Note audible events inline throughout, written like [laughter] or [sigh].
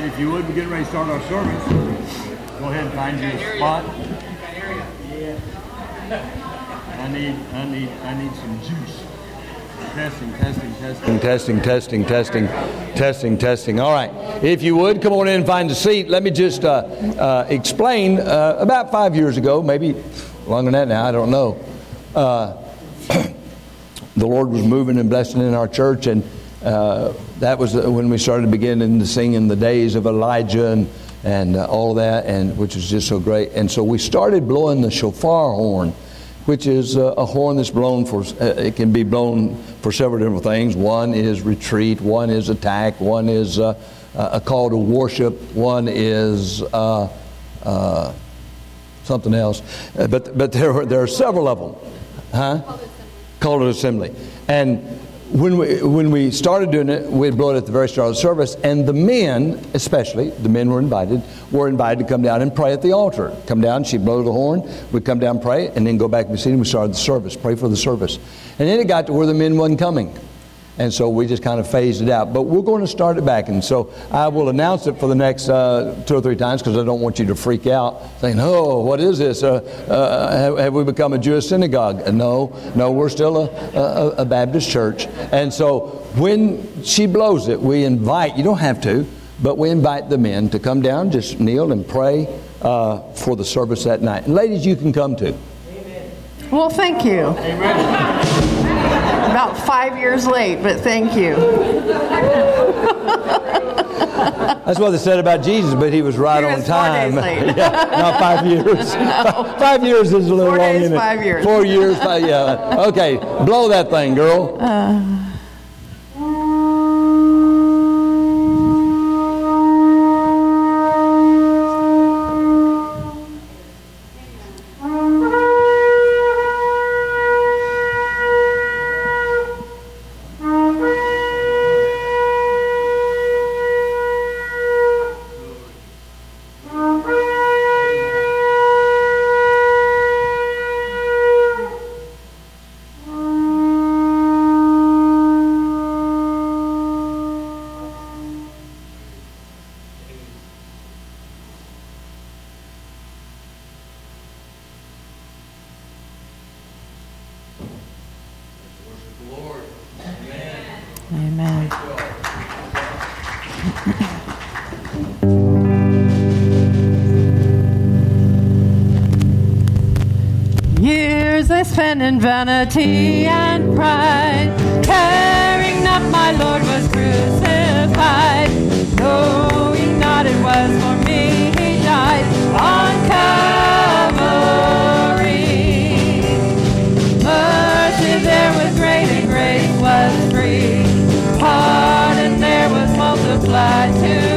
right, if you would, we're getting ready to start our service. Go ahead and find you a spot. I need, I need, I need some juice. Testing, testing, testing, testing, testing, testing, testing, testing. All right. If you would, come on in and find a seat. Let me just uh, uh, explain. Uh, about five years ago, maybe longer than that now, I don't know. Uh, [clears throat] the Lord was moving and blessing in our church, and uh, that was when we started beginning to sing in the days of Elijah and, and uh, all of that, and which was just so great. And so we started blowing the shofar horn, which is uh, a horn that's blown for. Uh, it can be blown for several different things. One is retreat. One is attack. One is uh, a call to worship. One is something else. but but there are, there are several of them, huh? Called an assembly, and when we, when we started doing it, we'd blow it at the very start of the service, and the men, especially, the men were invited, were invited to come down and pray at the altar. Come down, she'd blow the horn, we'd come down, pray, and then go back and be seated. we started the service, pray for the service. And then it got to where the men wasn't coming and so we just kind of phased it out. But we're going to start it back, and so I will announce it for the next uh, two or three times because I don't want you to freak out, saying, "Oh, what is this? Uh, uh, have, have, we become a Jewish synagogue?" Uh, no, no, we're still a, a, a Baptist church, and so when she blows it, we invite. You don't have to, but we invite the men to come down, just kneel and pray uh, for the service that night. And ladies, you can come too. Amen. Well, thank you. Amen about five years late, but thank you. That's what they said about Jesus, but he was right he was on time. [laughs] yeah, not five years. No. [laughs] five years is a little four long. Days, five years. Four years. Five, yeah. Okay, blow that thing, girl. Uh. I spent in vanity and pride, caring that my Lord was crucified, knowing not it was for me he died on Calvary. Mercy there was great and grace was free, pardon there was multiplied too.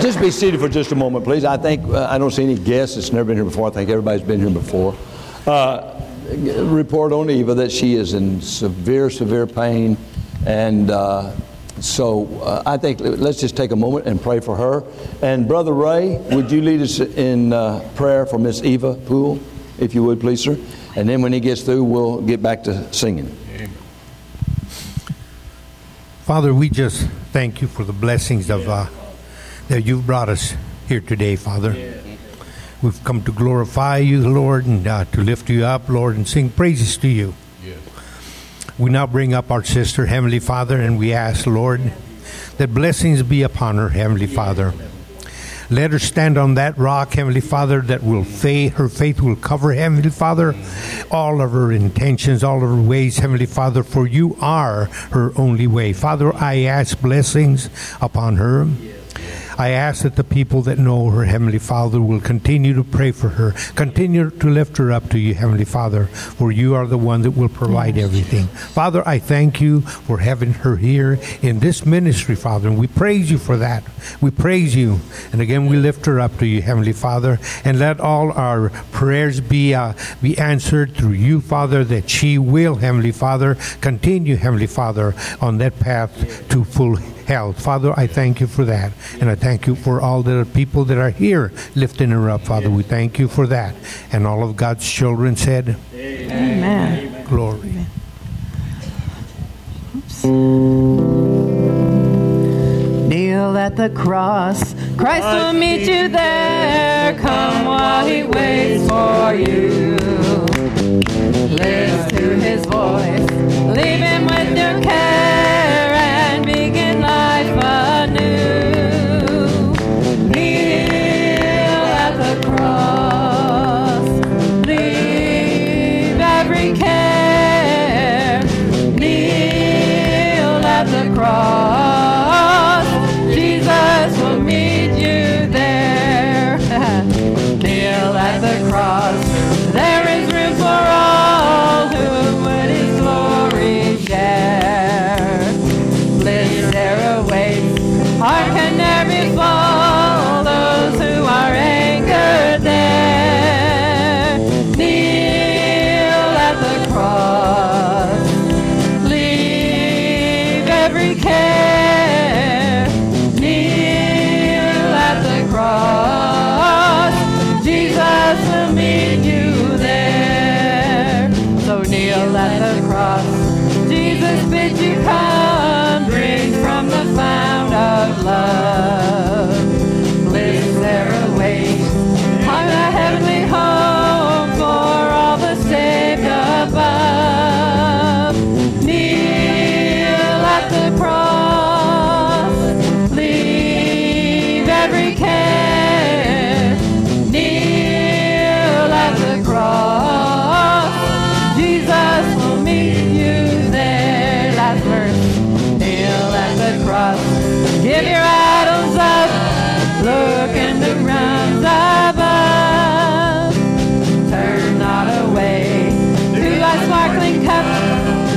Just be seated for just a moment, please. I think uh, I don't see any guests that's never been here before. I think everybody's been here before. Uh, report on Eva that she is in severe, severe pain, and uh, so uh, I think let's just take a moment and pray for her. And Brother Ray, would you lead us in uh, prayer for Miss Eva Poole, if you would, please, sir? And then when he gets through, we'll get back to singing. Father, we just thank you for the blessings of. Uh, that you've brought us here today, Father. We've come to glorify you, Lord, and uh, to lift you up, Lord, and sing praises to you. We now bring up our sister, Heavenly Father, and we ask, Lord, that blessings be upon her, Heavenly. Father. Let her stand on that rock, Heavenly Father, that will faith, her faith will cover, Heavenly Father, all of her intentions, all of her ways, Heavenly Father, for you are her only way. Father, I ask blessings upon her. I ask that the people that know her, Heavenly Father, will continue to pray for her, continue to lift her up to you, Heavenly Father, for you are the one that will provide yes. everything. Father, I thank you for having her here in this ministry, Father, and we praise you for that. We praise you. And again, we lift her up to you, Heavenly Father, and let all our prayers be, uh, be answered through you, Father, that she will, Heavenly Father, continue, Heavenly Father, on that path to full help. Father, I thank you for that. And I thank you for all the people that are here lifting her up, Father. We thank you for that. And all of God's children said, Amen. Amen. Glory. Kneel at the cross. Christ will meet you there. Come while he waits for you. Listen to his voice. Leave him with your care. cross. Jesus bid you come. Give your idols up, look in the realms above. Turn not away To thy sparkling cup,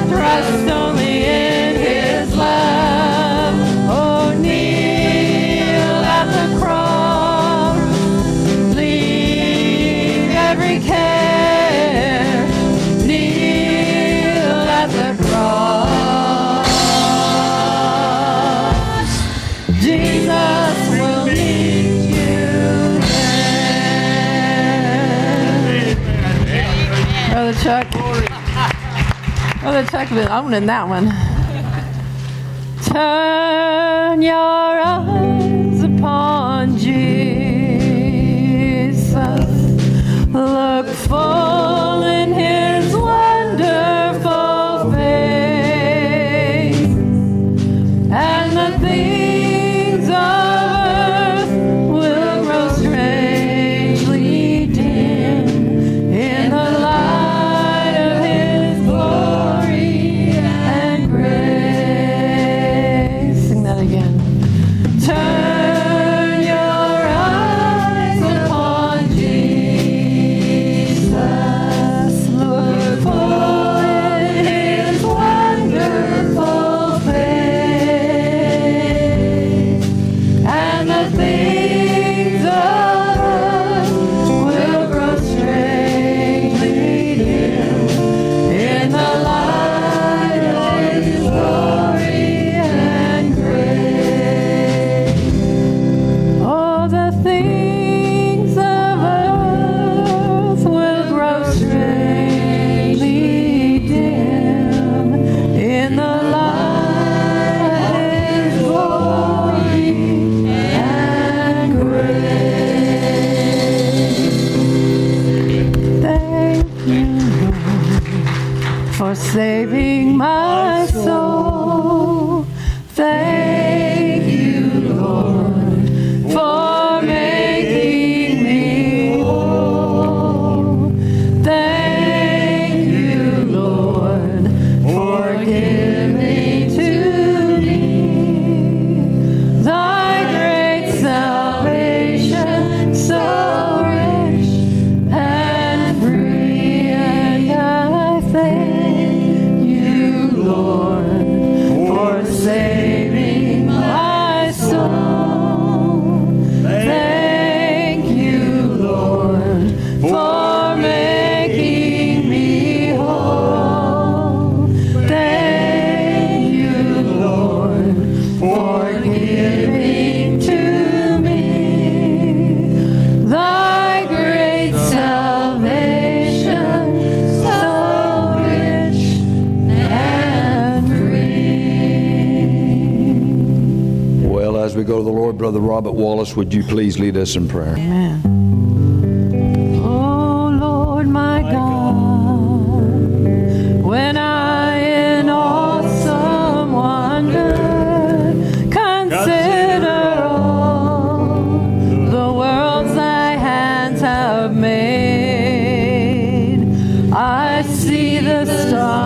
trust only in his love. Oh, kneel at the cross, leave every care. looks like owning that one. Turn your eyes. we go to the Lord, Brother Robert Wallace, would you please lead us in prayer? Amen. Oh, Lord, my, God, when I in awesome wonder consider all the worlds thy hands have made, I see the stars.